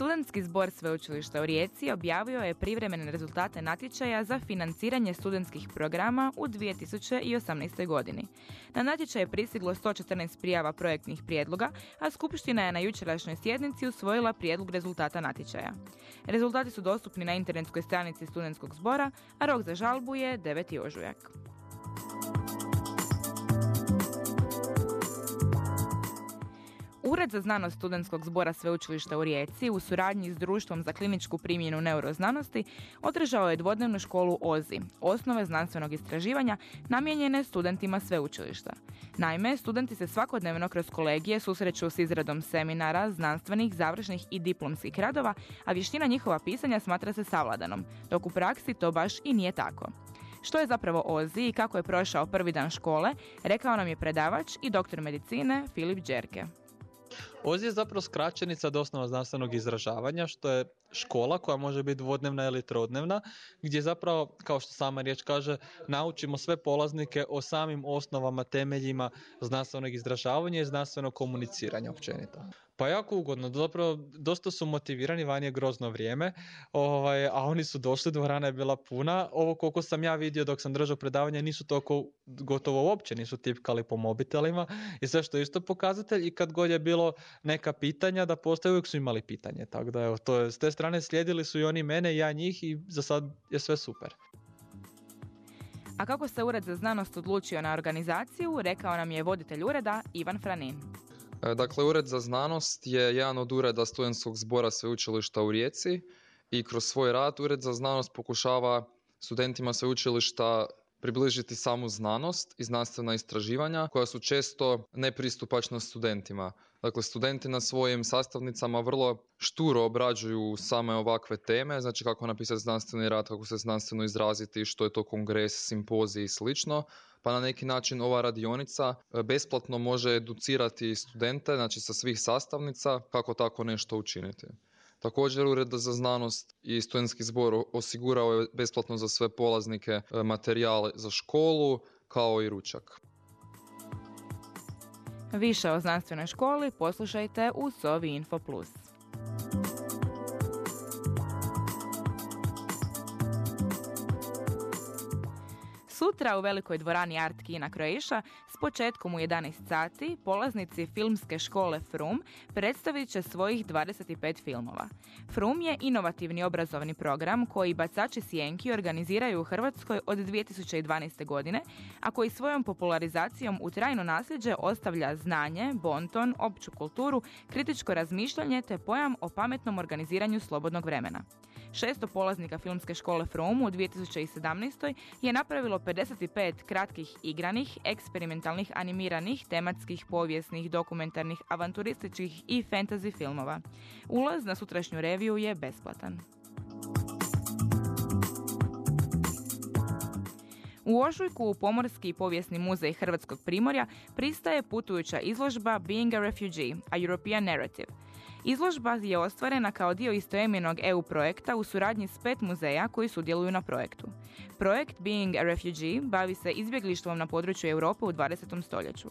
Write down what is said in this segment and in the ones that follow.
Studentski zbor sveučilišta u Rijeci objavio je privremene rezultate natječaja za financiranje studentskih programa u 2018. godini. Na natječaj je pristiglo 114 prijava projektnih prijedloga, a Skupština je na jučerašnjoj sjednici usvojila prijedlog rezultata natječaja. Rezultati su dostupni na internetskoj stranici studentskog zbora, a rok za žalbu je 9. ožujak. Ured za znanost studentskog zbora sveučilišta u Rijeci u suradnji s društvom za kliničku primjenu neuroznanosti održao je dvodnevnu školu OZI, osnove znanstvenog istraživanja namijenjene studentima sveučilišta. Naime, studenti se svakodnevno kroz kolegije susreću s izradom seminara, znanstvenih, završnih i diplomskih radova, a vještina njihova pisanja smatra se savladanom, dok u praksi to baš i nije tako. Što je zapravo OZI i kako je prošao prvi dan škole, rekao nam je predavač i doktor medicine Filip Đerke. OZI je zapravo skraćenica od osnova znanstvenog izražavanja, što je škola koja može biti dvodnevna ili trodnevna, gdje zapravo, kao što sama riječ kaže, naučimo sve polaznike o samim osnovama, temeljima znanstvenog izražavanja i znanstvenog komuniciranja općenito. Pa jako ugodno, zapravo dosta su motivirani, van je grozno vrijeme, ovaj, a oni su došli, dvorana je bila puna. Ovo koliko sam ja vidio dok sam držao predavanje nisu toliko gotovo uopće, nisu tipkali po mobitelima i sve što je isto pokazatelj i kad god je bilo neka pitanja da postoje uvijek su imali pitanje, tako da evo, to je, s strane slijedili su i oni mene i ja njih i za sad je sve super. A kako se Ured za znanost odlučio na organizaciju, rekao nam je voditelj ureda Ivan Franin. E, dakle, Ured za znanost je jedan od ureda studentskog zbora sveučilišta u Rijeci i kroz svoj rad Ured za znanost pokušava studentima sveučilišta približiti samu znanost i znanstvena istraživanja koja su često nepristupačna studentima. Dakle, studenti na svojim sastavnicama vrlo šturo obrađuju same ovakve teme, znači kako napisati znanstveni rad, kako se znanstveno izraziti, što je to kongres, simpozij i slično. Pa na neki način ova radionica e, besplatno može educirati studente, znači sa svih sastavnica, kako tako nešto učiniti. Također Ured za znanost i studentski zbor osigurao je besplatno za sve polaznike e, materijale za školu kao i ručak. Više o znanstvenoj školi poslušajte u Sovi Info Plus. Sutra u velikoj dvorani Art Kina Croatia s početkom u 11 sati polaznici filmske škole Frum predstavit će svojih 25 filmova. Frum je inovativni obrazovni program koji bacači sjenki organiziraju u Hrvatskoj od 2012. godine, a koji svojom popularizacijom u trajno nasljeđe ostavlja znanje, bonton, opću kulturu, kritičko razmišljanje te pojam o pametnom organiziranju slobodnog vremena. Šesto polaznika filmske škole From u 2017. je napravilo 55 kratkih igranih, eksperimentalnih, animiranih, tematskih, povijesnih, dokumentarnih, avanturističkih i fantasy filmova. Ulaz na sutrašnju reviju je besplatan. U ožujku u Pomorski i povijesni muzej Hrvatskog primorja pristaje putujuća izložba Being a Refugee, a European Narrative – Izložba je ostvarena kao dio istoimenog EU projekta u suradnji s pet muzeja koji sudjeluju na projektu. Projekt Being a Refugee bavi se izbjeglištvom na području Europe u 20. stoljeću.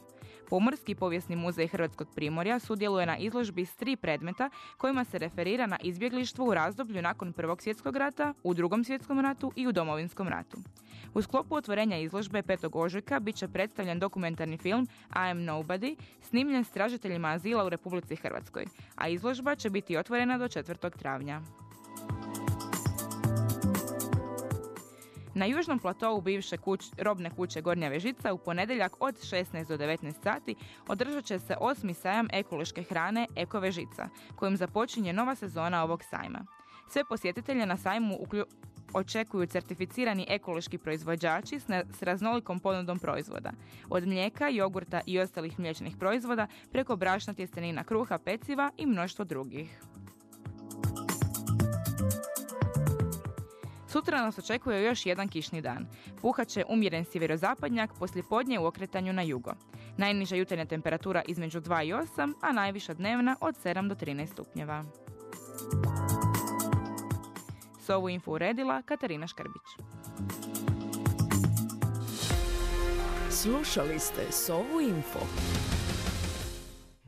Pomorski povijesni muzej Hrvatskog primorja sudjeluje na izložbi s tri predmeta kojima se referira na izbjeglištvo u razdoblju nakon Prvog svjetskog rata, u Drugom svjetskom ratu i u Domovinskom ratu. U sklopu otvorenja izložbe 5. ožujka bit će predstavljen dokumentarni film I am Nobody, snimljen s tražiteljima azila u Republici Hrvatskoj, a izložba će biti otvorena do 4. travnja. Na južnom platovu bivše kuć, robne kuće Gornja Vežica u ponedjeljak od 16 do 19 sati održat će se osmi sajam ekološke hrane Eko Vežica, kojim započinje nova sezona ovog sajma. Sve posjetitelje na sajmu uklju, očekuju certificirani ekološki proizvođači s raznolikom ponudom proizvoda. Od mlijeka, jogurta i ostalih mliječnih proizvoda preko brašna tjestenina kruha, peciva i mnoštvo drugih. Sutra nas očekuje još jedan kišni dan. Puhat će umjeren sjeverozapadnjak, podne u okretanju na jugo. Najniža jutarnja temperatura između 2 i 8, a najviša dnevna od 7 do 13 stupnjeva. Ovu info uredila Katarina Škrbić. Slušali ste Sovu Info.